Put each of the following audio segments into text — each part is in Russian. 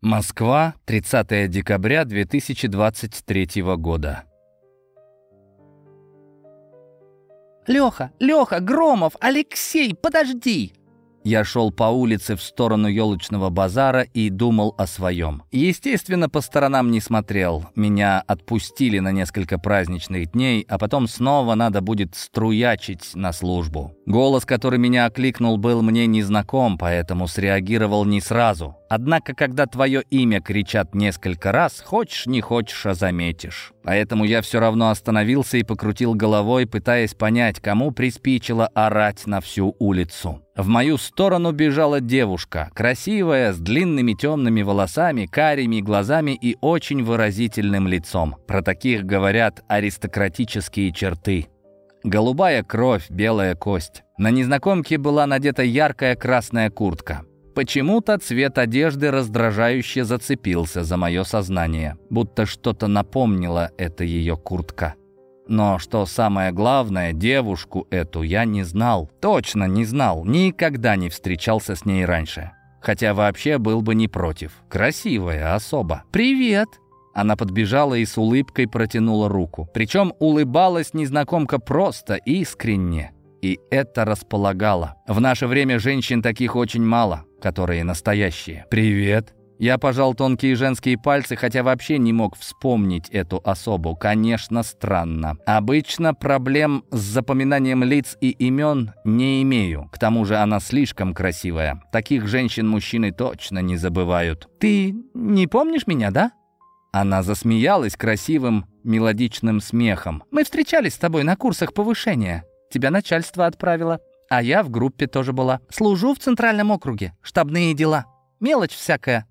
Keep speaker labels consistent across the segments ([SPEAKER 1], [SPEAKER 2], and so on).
[SPEAKER 1] Москва, 30 декабря 2023 года.
[SPEAKER 2] «Леха, Леха, Громов, Алексей, подожди!»
[SPEAKER 1] Я шел по улице в сторону елочного базара и думал о своем. Естественно, по сторонам не смотрел. Меня отпустили на несколько праздничных дней, а потом снова надо будет струячить на службу. Голос, который меня окликнул, был мне незнаком, поэтому среагировал не сразу. Однако, когда твое имя кричат несколько раз, хочешь не хочешь, а заметишь. Поэтому я все равно остановился и покрутил головой, пытаясь понять, кому приспичило орать на всю улицу. В мою сторону бежала девушка, красивая, с длинными темными волосами, карими глазами и очень выразительным лицом. Про таких говорят аристократические черты. Голубая кровь, белая кость. На незнакомке была надета яркая красная куртка. Почему-то цвет одежды раздражающе зацепился за мое сознание, будто что-то напомнило это ее куртка. Но что самое главное, девушку эту я не знал. Точно не знал, никогда не встречался с ней раньше. Хотя вообще был бы не против. Красивая особа. «Привет!» Она подбежала и с улыбкой протянула руку. Причем улыбалась незнакомка просто, искренне. И это располагало. В наше время женщин таких очень мало, которые настоящие. «Привет!» Я пожал тонкие женские пальцы, хотя вообще не мог вспомнить эту особу. Конечно, странно. Обычно проблем с запоминанием лиц и имен не имею. К тому же она слишком красивая. Таких женщин мужчины точно не забывают. «Ты не помнишь меня, да?» Она засмеялась красивым, мелодичным смехом. «Мы встречались с тобой на курсах повышения. Тебя начальство отправило. А я в группе тоже была. Служу в центральном округе. Штабные дела. Мелочь всякая.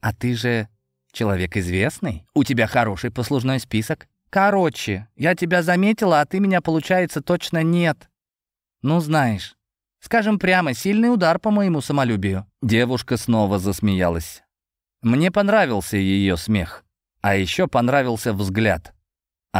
[SPEAKER 1] А ты же человек известный. У тебя хороший послужной список. Короче, я тебя заметила, а ты меня, получается, точно нет. Ну, знаешь. Скажем прямо, сильный удар по моему самолюбию». Девушка снова засмеялась. Мне понравился ее смех. А еще понравился взгляд.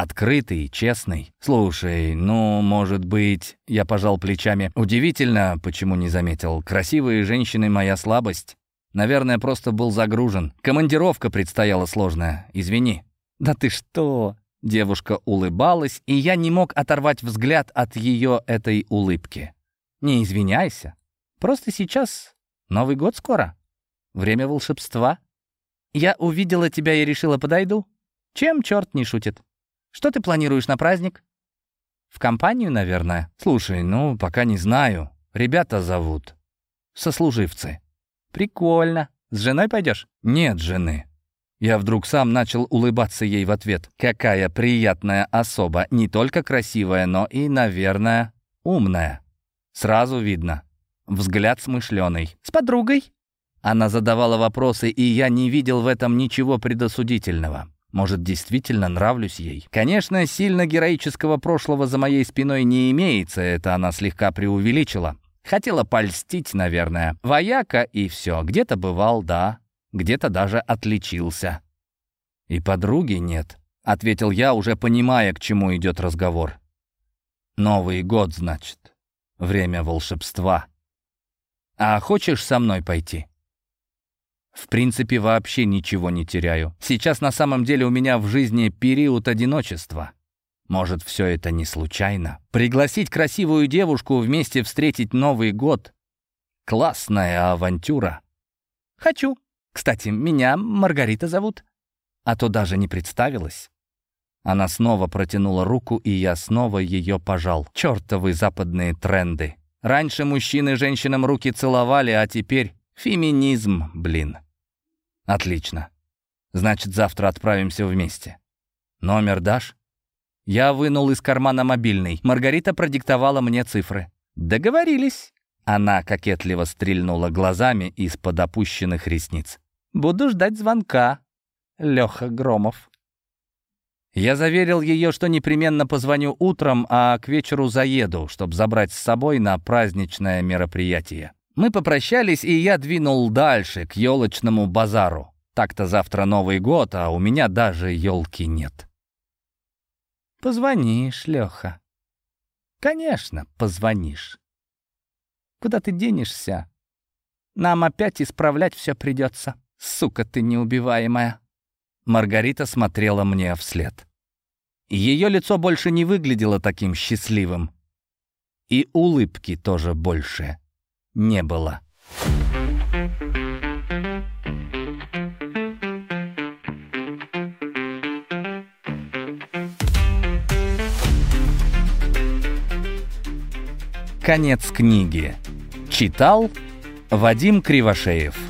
[SPEAKER 1] Открытый, честный. Слушай, ну, может быть, я пожал плечами. Удивительно, почему не заметил. Красивые женщины — моя слабость. Наверное, просто был загружен. Командировка предстояла сложная. Извини. Да ты что? Девушка улыбалась, и я не мог оторвать взгляд от ее этой улыбки. Не извиняйся. Просто сейчас Новый год скоро. Время волшебства. Я увидела тебя и решила подойду. Чем черт не шутит? Что ты планируешь на праздник? В компанию, наверное. Слушай, ну, пока не знаю. Ребята зовут. Сослуживцы. Прикольно. С женой пойдешь? Нет жены. Я вдруг сам начал улыбаться ей в ответ. Какая приятная особа. Не только красивая, но и, наверное, умная. Сразу видно. Взгляд смышленый. С подругой? Она задавала вопросы, и я не видел в этом ничего предосудительного. Может, действительно нравлюсь ей? Конечно, сильно героического прошлого за моей спиной не имеется, это она слегка преувеличила. Хотела польстить, наверное. Вояка и все. Где-то бывал, да. Где-то даже отличился. «И подруги нет», — ответил я, уже понимая, к чему идет разговор. «Новый год, значит. Время волшебства. А хочешь со мной пойти?» В принципе, вообще ничего не теряю. Сейчас на самом деле у меня в жизни период одиночества. Может, все это не случайно? Пригласить красивую девушку вместе встретить Новый год — классная авантюра. Хочу. Кстати, меня Маргарита зовут. А то даже не представилась. Она снова протянула руку, и я снова ее пожал. Чертовы западные тренды. Раньше мужчины женщинам руки целовали, а теперь феминизм, блин. «Отлично. Значит, завтра отправимся вместе. Номер дашь?» Я вынул из кармана мобильный. Маргарита продиктовала мне цифры. «Договорились». Она кокетливо стрельнула глазами из-под опущенных ресниц. «Буду ждать звонка, Леха Громов». Я заверил ее, что непременно позвоню утром, а к вечеру заеду, чтобы забрать с собой на праздничное мероприятие. Мы попрощались, и я двинул дальше, к елочному базару. Так-то завтра Новый год, а у меня даже елки нет. Позвонишь, Леха. Конечно, позвонишь. Куда ты денешься? Нам опять исправлять все придется.
[SPEAKER 2] Сука ты неубиваемая!»
[SPEAKER 1] Маргарита смотрела мне вслед. Ее лицо больше не выглядело таким счастливым. И улыбки тоже больше не было. Конец книги. Читал Вадим Кривошеев.